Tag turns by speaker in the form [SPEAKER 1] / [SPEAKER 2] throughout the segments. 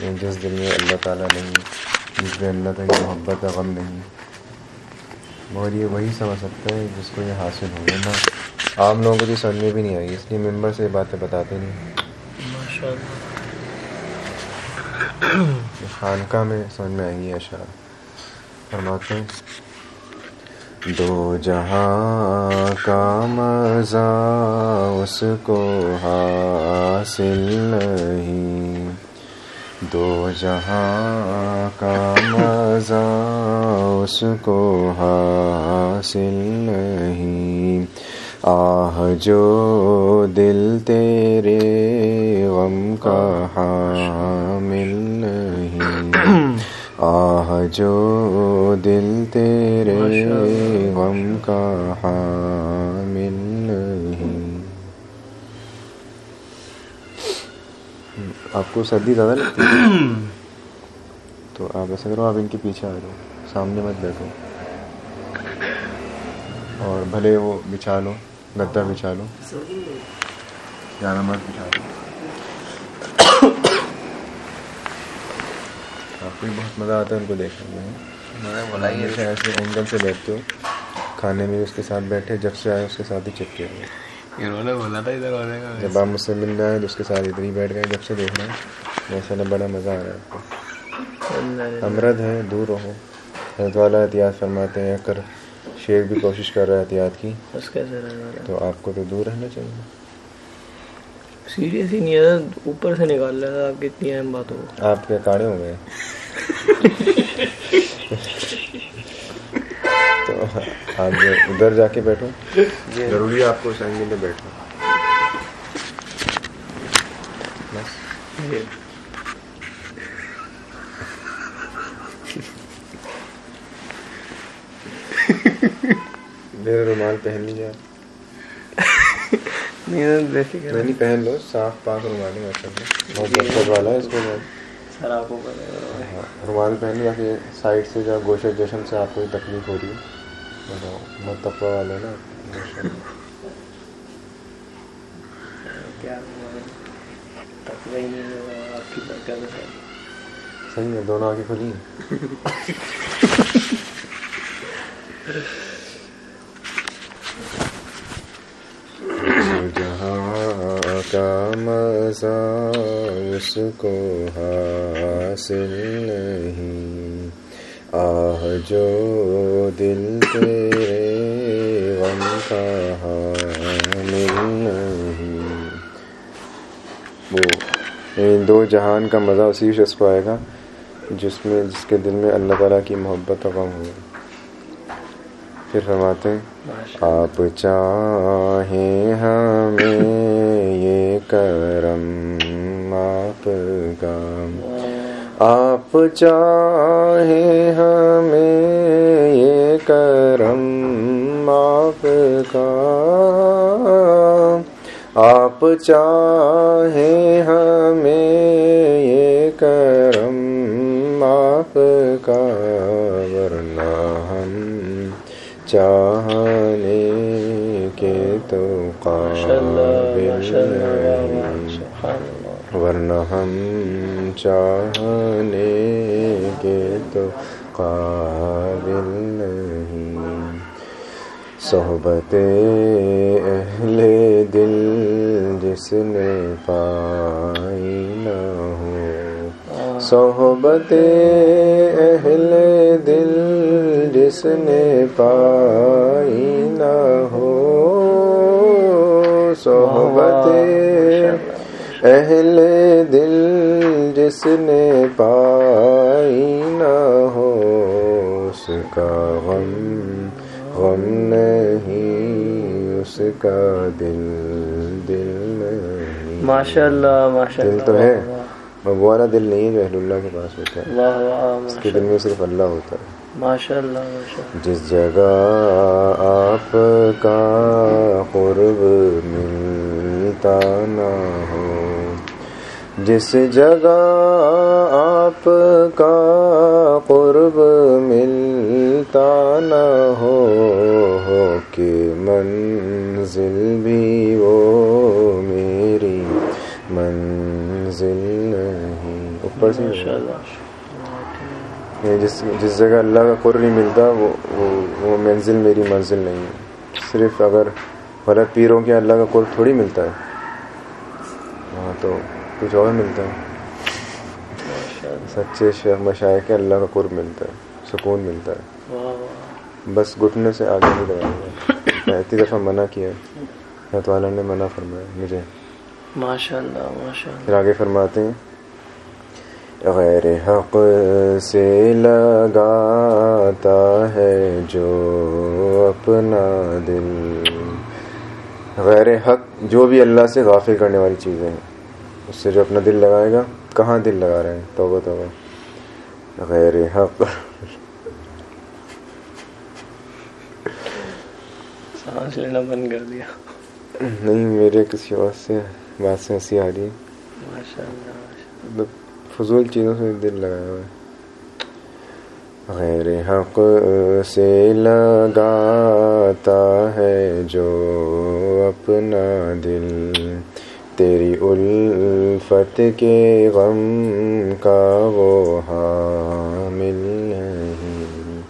[SPEAKER 1] جس دل میں اللہ تعالیٰ نہیں جس میں اللہ تعالیٰ کی محبت کا غم نہیں اور یہ وہی سمجھ سکتا ہے جس کو یہ حاصل ہو نا عام لوگوں کو تو سمجھ میں بھی نہیں آئی اس لیے ممبر سے یہ باتیں بتاتے نہیں۔ خانقاہ میں سمجھ میں آئیں گی اشعار فرماتے ہیں۔ دو جہاں کا مزہ اس کو حاصل نہیں۔ دو جہاں کا مزہ اس کو حاصل نہیں۔ آہ جو دل تیرے غم کا حامل نہیں۔ آہ جو دل تیرے غم کا حامل نہیں آپ کو سردی زیادہ لگتی ہے تو آپ ایسا کرو آپ ان کے پیچھے آ جاؤ۔ سامنے مت بیٹھو۔ اور بھلے وہ بچھا لو گدا بچھا لو۔ جانا مت بچھا لو۔ آپ کو بھی بہت مزہ آتا ہے ان کو دیکھنے میں۔ ایسے اینگل سے بیٹھتے ہو کھانے میں اس کے ساتھ بیٹھے جب سے آئے اس کے ساتھ ہی چپکے ہوئے
[SPEAKER 2] انہوں نے بولا تھا ادھر ہونے کا۔
[SPEAKER 1] جب آپ مجھ سے ملنے آئے تو اس کے ساتھ ادھر ہی بیٹھ گئے جب سے دیکھ رہے ہیں۔ ماشاء اللہ بڑا مزہ آ رہا ہے آپ کو۔ امرد ہے دور رہو۔ حضرت والا احتیاط فرماتے ہیں کر شیر بھی کوشش کر رہا ہے احتیاط کی تو آپ کو تو دور رہنا چاہیے۔
[SPEAKER 2] سیریس ہی نہیں ہے اوپر سے نکال رہا تھا آپ کی اتنی اہم بات ہو۔
[SPEAKER 1] آپ کے کاڑے ہو گئے۔ آپ جو ادھر جا کے بیٹھو۔ ضروری ہے آپ کو اس اینگل میں بیٹھو بس۔ میرا رومال پہن لیجیے آپ نہیں پہن لو۔ صاف پاک رومال ہے ماشاء اللہ۔ بہت برکت والا ہے اس کو۔ ہاں، رومال پہن یا پھر سائڈ سے جو گوشت جشم سے آپ کو تکلیف ہو رہی ہے۔ بتاؤ بہت تقوی والے نا
[SPEAKER 2] کیا
[SPEAKER 1] صحیح ہے دونوں آنکھیں کھلی جہاں کا مزہ اس کو حاصل نہیں آہ، جو دل تیرے غم کا حامل نہیں۔ وہ ان دو جہان کا مزہ اسی شخص کو آئے گا، جس میں، جس کے دل میں اللہ تعالیٰ کی محبت غم ہو پھر فرماتے ہیں، آپ چاہیں ہمیں یہ کرم، آپ کا آپ چاہیں ہمیں یہ کرم آپ کا۔ آپ چاہیں ہمیں یہ کرم آپ کا۔ ورنہ ہم چاہنے کے تو قابل ورنہ ہم چاہنے کے تو قابل نہیں۔ صحبت اہل دل جس نے پائی نہ ہو۔ صحبت اہل دل جس نے پائی نہ ہو۔ صحبت اہل دل جس نے پائی نہ ہو اس کا غم غم نہیں اس کا دل دل نہیں۔
[SPEAKER 2] ماشاء اللہ ماشاء
[SPEAKER 1] دل تو ہے والا دل نہیں ہے جو اہل اللہ کے پاس ہوتا ہے۔ اس کے دل میں صرف اللہ ہوتا ہے۔
[SPEAKER 2] ماشاء اللہ
[SPEAKER 1] جس جگہ آپ کا قرب ملتا نہ ہو جس جگہ آپ کا قرب ملتا نہ ہو ہو کہ منزل بھی وہ میری منزل نہیں۔ اوپر سے جس جس جگہ اللہ کا قر نہیں ملتا وہ وہ منزل میری منزل نہیں ہے۔ صرف اگر غلط پیروں کے اللہ کا قر تھوڑی ملتا ہے۔ وہاں تو کچھ اور ملتا ہے۔ سچے شیخ مشائق کے اللہ کا قرب ملتا ہے سکون ملتا ہے۔ بس گھٹنے سے آگے نہیں لگائے گا میں اتنی دفعہ منع کیا۔ اللہ تعالیٰ نے منع فرمایا مجھے۔
[SPEAKER 2] ماشاء اللہ ماشاء اللہ
[SPEAKER 1] پھر آگے فرماتے ہیں۔ غیر حق سے لگاتا ہے جو اپنا دل۔ غیر حق جو بھی اللہ سے غافل کرنے والی چیزیں ہیں۔ اس سے جو اپنا دل لگائے گا کہاں دل لگا رہے ہیں؟ توبہ توبہ۔ غیر حق۔
[SPEAKER 2] سانس لینا بند کر دیا۔
[SPEAKER 1] نہیں میرے کسی اور سے بات سے ہنسی آ رہی ہے مطلب فضول چیزوں سے دل لگایا ہوا ہے۔ غیر حق سے لگاتا ہے جو اپنا دل۔ تیری الفت کے غم کا وہ حامل نہیں۔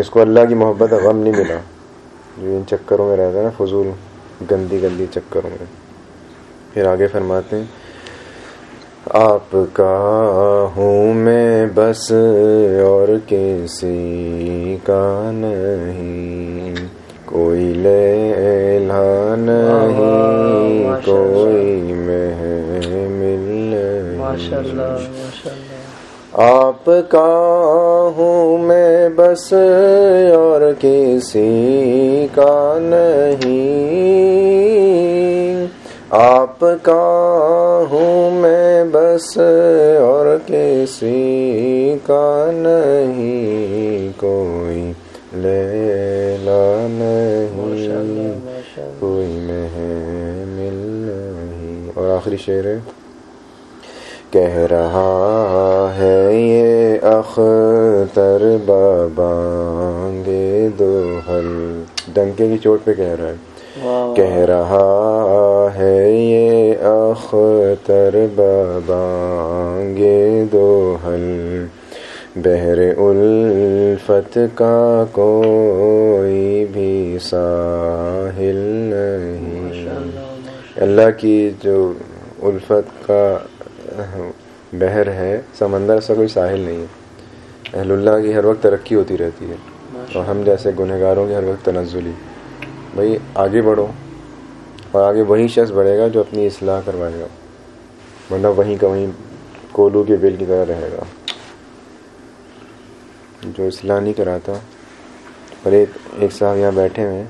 [SPEAKER 1] اس کو اللہ کی محبت کا غم نہیں ملا۔ جو ان چکروں میں رہتا ہے نا فضول گندی گندی چکروں میں۔ پھر آگے فرماتے ہیں آپ کا ہوں میں بس اور کسی کا نہیں۔ کوئی لیلا نہیں۔ کوئی
[SPEAKER 2] ماشاء اللہ
[SPEAKER 1] آپ کا ہوں میں بس اور کسی کا نہیں۔ آپ کا ہوں میں بس اور کسی کا نہیں۔ کوئی لیلا نہیں کوئی محمل نہیں۔ اور آخری شعر ہے۔ کہہ رہا ہے یہ اختر دو حل ڈنکے کی چوٹ پہ کہہ رہا ہے۔ کہہ رہا ہے یہ اختر دو حل بہر الفت کا کوئی بھی ساحل نہیں۔
[SPEAKER 2] اللہ
[SPEAKER 1] کی جو الفت کا بحر ہے سمندر سے کوئی ساحل نہیں ہے۔ اہل اللہ کی ہر وقت ترقی ہوتی رہتی ہے۔ اور ہم جیسے گنہگاروں کی ہر وقت تنزلی۔ بھائی آگے بڑھو۔ اور آگے وہی شخص بڑھے گا جو اپنی اصلاح کروائے گا۔ ورنہ وہیں کا وہیں کولو کے بل کی طرح رہے گا۔ جو اصلاح نہیں کراتا اور ایک ایک صاحب یہاں بیٹھے ہوئے ہیں۔